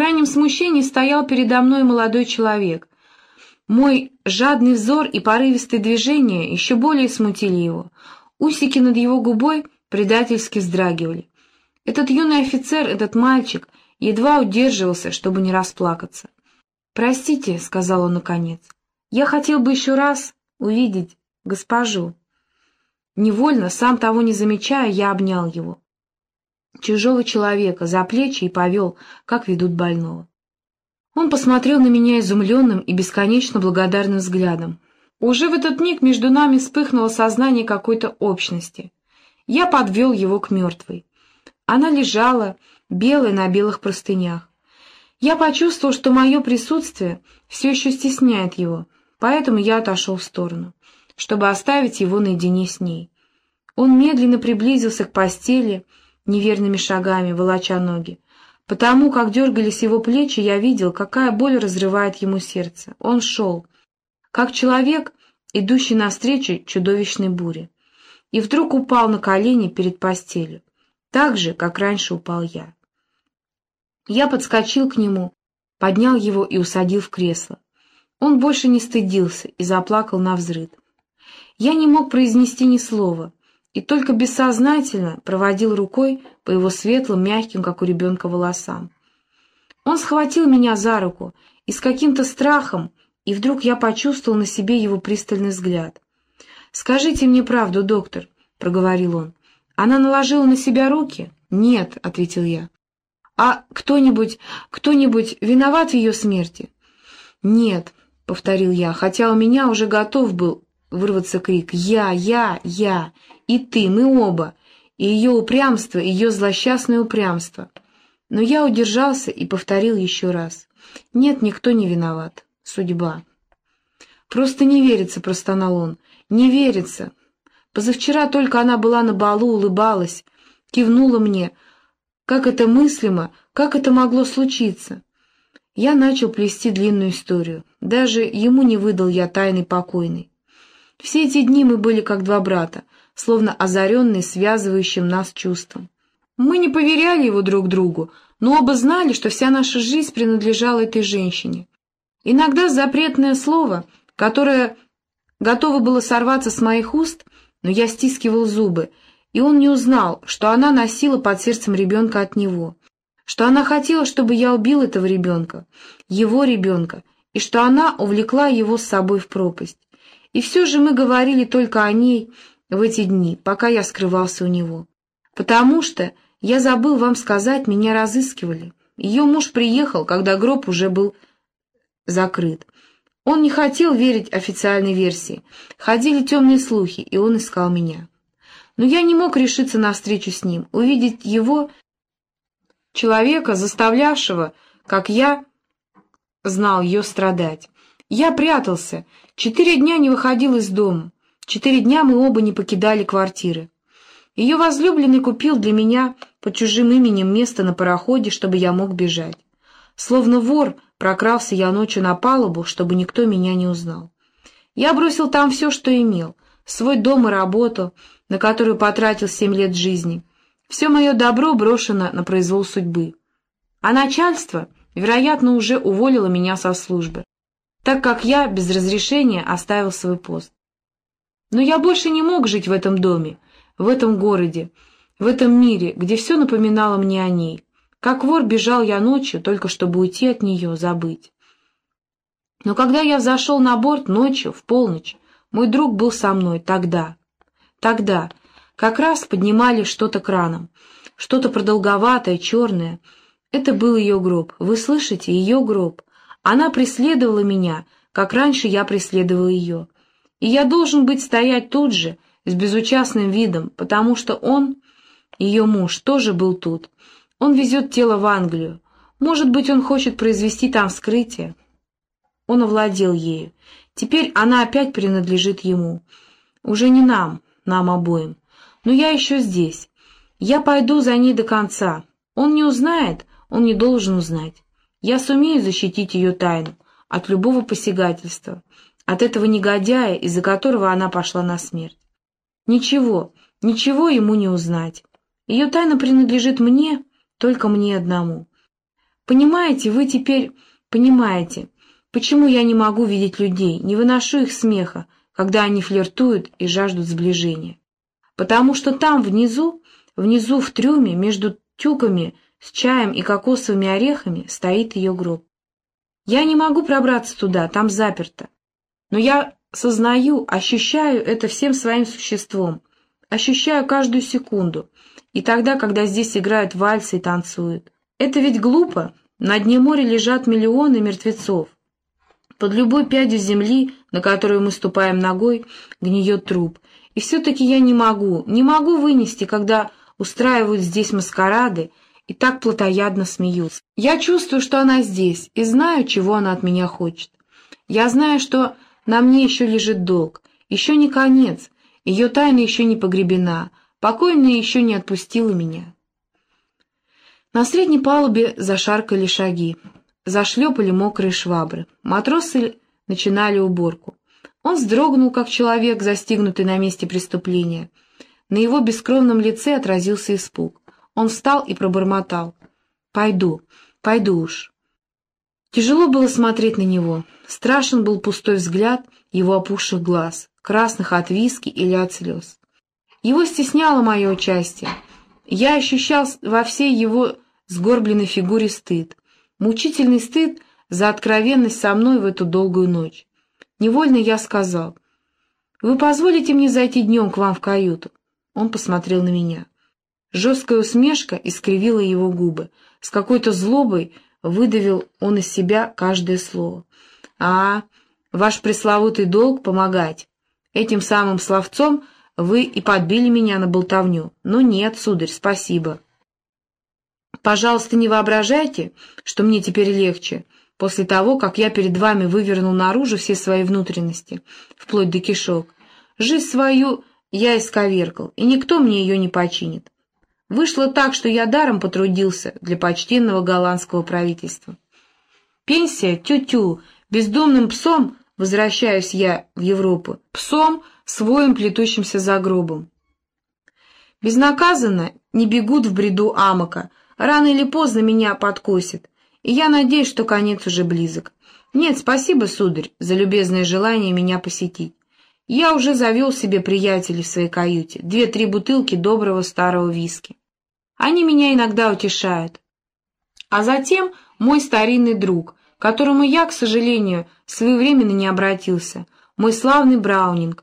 крайнем смущении стоял передо мной молодой человек. Мой жадный взор и порывистые движения еще более смутили его. Усики над его губой предательски вздрагивали. Этот юный офицер, этот мальчик, едва удерживался, чтобы не расплакаться. «Простите», — сказал он наконец, — «я хотел бы еще раз увидеть госпожу». Невольно, сам того не замечая, я обнял его. Чужого человека за плечи и повел, как ведут больного. Он посмотрел на меня изумленным и бесконечно благодарным взглядом. Уже в этот миг между нами вспыхнуло сознание какой-то общности. Я подвел его к мертвой. Она лежала, белая на белых простынях. Я почувствовал, что мое присутствие все еще стесняет его, поэтому я отошел в сторону чтобы оставить его наедине с ней. Он медленно приблизился к постели, неверными шагами, волоча ноги. Потому как дергались его плечи, я видел, какая боль разрывает ему сердце. Он шел, как человек, идущий навстречу чудовищной буре. И вдруг упал на колени перед постелью, так же, как раньше упал я. Я подскочил к нему, поднял его и усадил в кресло. Он больше не стыдился и заплакал на взрыд. Я не мог произнести ни слова, и только бессознательно проводил рукой по его светлым, мягким, как у ребенка, волосам. Он схватил меня за руку, и с каким-то страхом, и вдруг я почувствовал на себе его пристальный взгляд. «Скажите мне правду, доктор», — проговорил он. «Она наложила на себя руки?» «Нет», — ответил я. «А кто-нибудь, кто-нибудь виноват в ее смерти?» «Нет», — повторил я, хотя у меня уже готов был вырваться крик «Я! Я! Я! И ты! Мы оба!» И ее упрямство, ее злосчастное упрямство. Но я удержался и повторил еще раз. «Нет, никто не виноват. Судьба». «Просто не верится», — простонал он. «Не верится. Позавчера только она была на балу, улыбалась, кивнула мне. Как это мыслимо, как это могло случиться?» Я начал плести длинную историю. Даже ему не выдал я тайны покойной. Все эти дни мы были как два брата, словно озаренные связывающим нас чувством. Мы не поверяли его друг другу, но оба знали, что вся наша жизнь принадлежала этой женщине. Иногда запретное слово, которое готово было сорваться с моих уст, но я стискивал зубы, и он не узнал, что она носила под сердцем ребенка от него, что она хотела, чтобы я убил этого ребенка, его ребенка, и что она увлекла его с собой в пропасть. И все же мы говорили только о ней в эти дни, пока я скрывался у него. Потому что, я забыл вам сказать, меня разыскивали. Ее муж приехал, когда гроб уже был закрыт. Он не хотел верить официальной версии. Ходили темные слухи, и он искал меня. Но я не мог решиться на встречу с ним, увидеть его, человека, заставлявшего, как я знал ее страдать. Я прятался, четыре дня не выходил из дома, четыре дня мы оба не покидали квартиры. Ее возлюбленный купил для меня под чужим именем место на пароходе, чтобы я мог бежать. Словно вор прокрался я ночью на палубу, чтобы никто меня не узнал. Я бросил там все, что имел, свой дом и работу, на которую потратил семь лет жизни. Все мое добро брошено на произвол судьбы. А начальство, вероятно, уже уволило меня со службы так как я без разрешения оставил свой пост. Но я больше не мог жить в этом доме, в этом городе, в этом мире, где все напоминало мне о ней. Как вор бежал я ночью, только чтобы уйти от нее, забыть. Но когда я взошел на борт ночью, в полночь, мой друг был со мной тогда. Тогда как раз поднимали что-то краном, что-то продолговатое, черное. Это был ее гроб. Вы слышите, ее гроб. Она преследовала меня, как раньше я преследовал ее. И я должен быть стоять тут же, с безучастным видом, потому что он, ее муж, тоже был тут. Он везет тело в Англию. Может быть, он хочет произвести там вскрытие. Он овладел ею. Теперь она опять принадлежит ему. Уже не нам, нам обоим. Но я еще здесь. Я пойду за ней до конца. Он не узнает, он не должен узнать. Я сумею защитить ее тайну от любого посягательства, от этого негодяя, из-за которого она пошла на смерть. Ничего, ничего ему не узнать. Ее тайна принадлежит мне, только мне одному. Понимаете, вы теперь понимаете, почему я не могу видеть людей, не выношу их смеха, когда они флиртуют и жаждут сближения. Потому что там, внизу, внизу в трюме, между тюками с чаем и кокосовыми орехами, стоит ее гроб. Я не могу пробраться туда, там заперто. Но я сознаю, ощущаю это всем своим существом, ощущаю каждую секунду, и тогда, когда здесь играют вальсы и танцуют. Это ведь глупо, на дне моря лежат миллионы мертвецов. Под любой пядью земли, на которую мы ступаем ногой, гниет труп. И все-таки я не могу, не могу вынести, когда устраивают здесь маскарады и так плотоядно смеются. Я чувствую, что она здесь, и знаю, чего она от меня хочет. Я знаю, что на мне еще лежит долг, еще не конец, ее тайна еще не погребена, покойная еще не отпустила меня. На средней палубе зашаркали шаги, зашлепали мокрые швабры. Матросы начинали уборку. Он вздрогнул, как человек, застигнутый на месте преступления. На его бескровном лице отразился испуг. Он встал и пробормотал. «Пойду, пойду уж». Тяжело было смотреть на него. Страшен был пустой взгляд его опухших глаз, красных от виски или от слез. Его стесняло мое участие. Я ощущал во всей его сгорбленной фигуре стыд, мучительный стыд за откровенность со мной в эту долгую ночь. Невольно я сказал, «Вы позволите мне зайти днем к вам в каюту?» Он посмотрел на меня. Жесткая усмешка искривила его губы. С какой-то злобой выдавил он из себя каждое слово. «А, ваш пресловутый долг — помогать. Этим самым словцом — вы и подбили меня на болтовню. Но нет, сударь, спасибо. Пожалуйста, не воображайте, что мне теперь легче, после того, как я перед вами вывернул наружу все свои внутренности, вплоть до кишок. Жизнь свою я исковеркал, и никто мне ее не починит. Вышло так, что я даром потрудился для почтенного голландского правительства. Пенсия, тю-тю, бездомным псом возвращаюсь я в Европу, псом, своим плетущимся за гробом. Безнаказанно не бегут в бреду амока, рано или поздно меня подкосит, и я надеюсь, что конец уже близок. Нет, спасибо, сударь, за любезное желание меня посетить. Я уже завел себе приятелей в своей каюте, две-три бутылки доброго старого виски. Они меня иногда утешают. А затем мой старинный друг, к которому я, к сожалению, своевременно не обратился, мой славный Браунинг,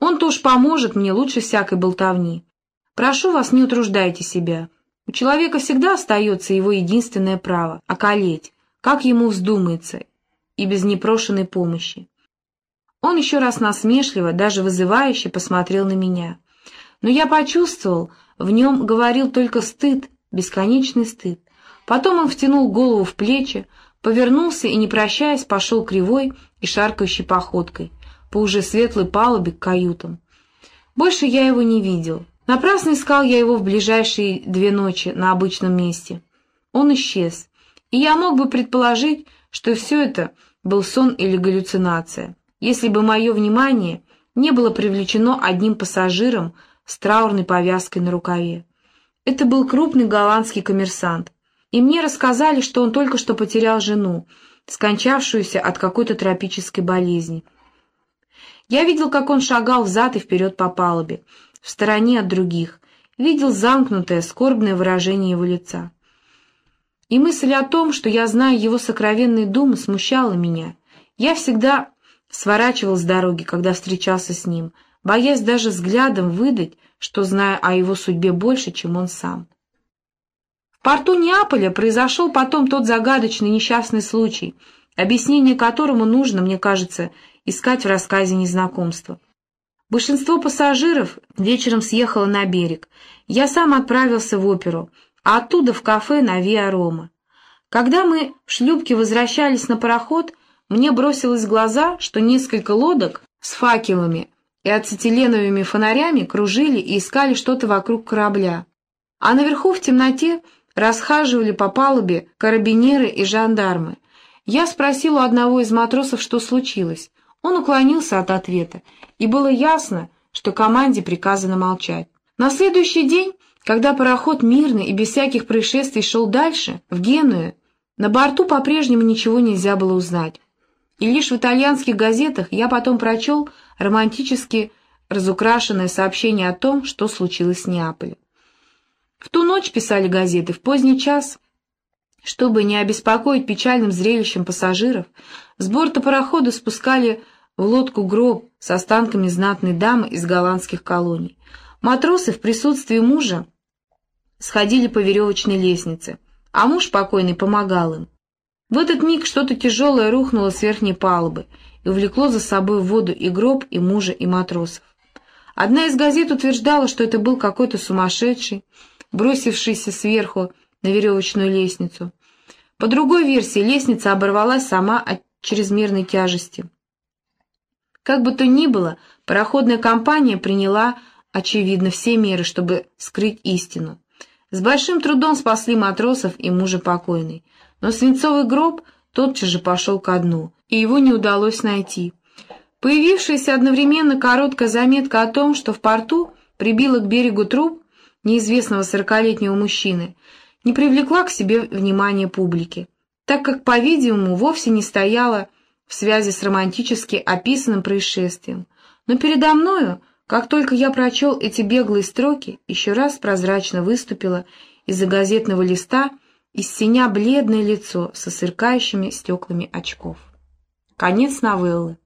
он-то уж поможет мне лучше всякой болтовни. Прошу вас, не утруждайте себя. У человека всегда остается его единственное право — околеть, как ему вздумается, и без непрошенной помощи. Он еще раз насмешливо, даже вызывающе посмотрел на меня. Но я почувствовал, в нем говорил только стыд, бесконечный стыд. Потом он втянул голову в плечи, повернулся и, не прощаясь, пошел кривой и шаркающей походкой — по уже светлой палубе к каютам. Больше я его не видел. Напрасно искал я его в ближайшие две ночи на обычном месте. Он исчез, и я мог бы предположить, что все это был сон или галлюцинация, если бы мое внимание не было привлечено одним пассажиром с траурной повязкой на рукаве. Это был крупный голландский коммерсант, и мне рассказали, что он только что потерял жену, скончавшуюся от какой-то тропической болезни. Я видел, как он шагал взад и вперед по палубе, в стороне от других, видел замкнутое, скорбное выражение его лица. И мысль о том, что я знаю его сокровенные думы, смущала меня. Я всегда сворачивал с дороги, когда встречался с ним, боясь даже взглядом выдать, что знаю о его судьбе больше, чем он сам. В порту Неаполя произошел потом тот загадочный несчастный случай, объяснение которому нужно, мне кажется, искать в рассказе незнакомства. Большинство пассажиров вечером съехало на берег. Я сам отправился в оперу, а оттуда в кафе на Виа Рома. Когда мы в шлюпке возвращались на пароход, мне бросилось в глаза, что несколько лодок с факелами и ацетиленовыми фонарями кружили и искали что-то вокруг корабля. А наверху в темноте расхаживали по палубе карабинеры и жандармы. Я спросил у одного из матросов, что случилось. Он уклонился от ответа, и было ясно, что команде приказано молчать. На следующий день, когда пароход мирно и без всяких происшествий шел дальше, в Геную, На борту по-прежнему ничего нельзя было узнать. И лишь в итальянских газетах я потом прочел романтически разукрашенное сообщение о том, что случилось с Неаполем. В ту ночь писали газеты, в поздний час, чтобы не обеспокоить печальным зрелищем пассажиров, с борта парохода спускали в лодку гроб с останками знатной дамы из голландских колоний. Матросы в присутствии мужа сходили по веревочной лестнице, а муж покойный помогал им. В этот миг что-то тяжелое рухнуло с верхней палубы увлекло за собой воду и гроб, и мужа, и матросов. Одна из газет утверждала, что это был какой-то сумасшедший, бросившийся сверху на веревочную лестницу. По другой версии, лестница оборвалась сама от чрезмерной тяжести. Как бы то ни было, пароходная компания приняла, очевидно, все меры, чтобы скрыть истину. С большим трудом спасли матросов и мужа покойной, но свинцовый гроб тотчас же пошел ко дну, и его не удалось найти. Появившаяся одновременно короткая заметка о том, что в порту прибило к берегу труп неизвестного сорокалетнего мужчины, не привлекла к себе внимания публики, так как, по-видимому, вовсе не стояла в связи с романтически описанным происшествием. Но передо мною, как только я прочел эти беглые строки, еще раз прозрачно выступило из-за газетного листа из синя бледное лицо со сверкающими стеклами очков. Конец новеллы.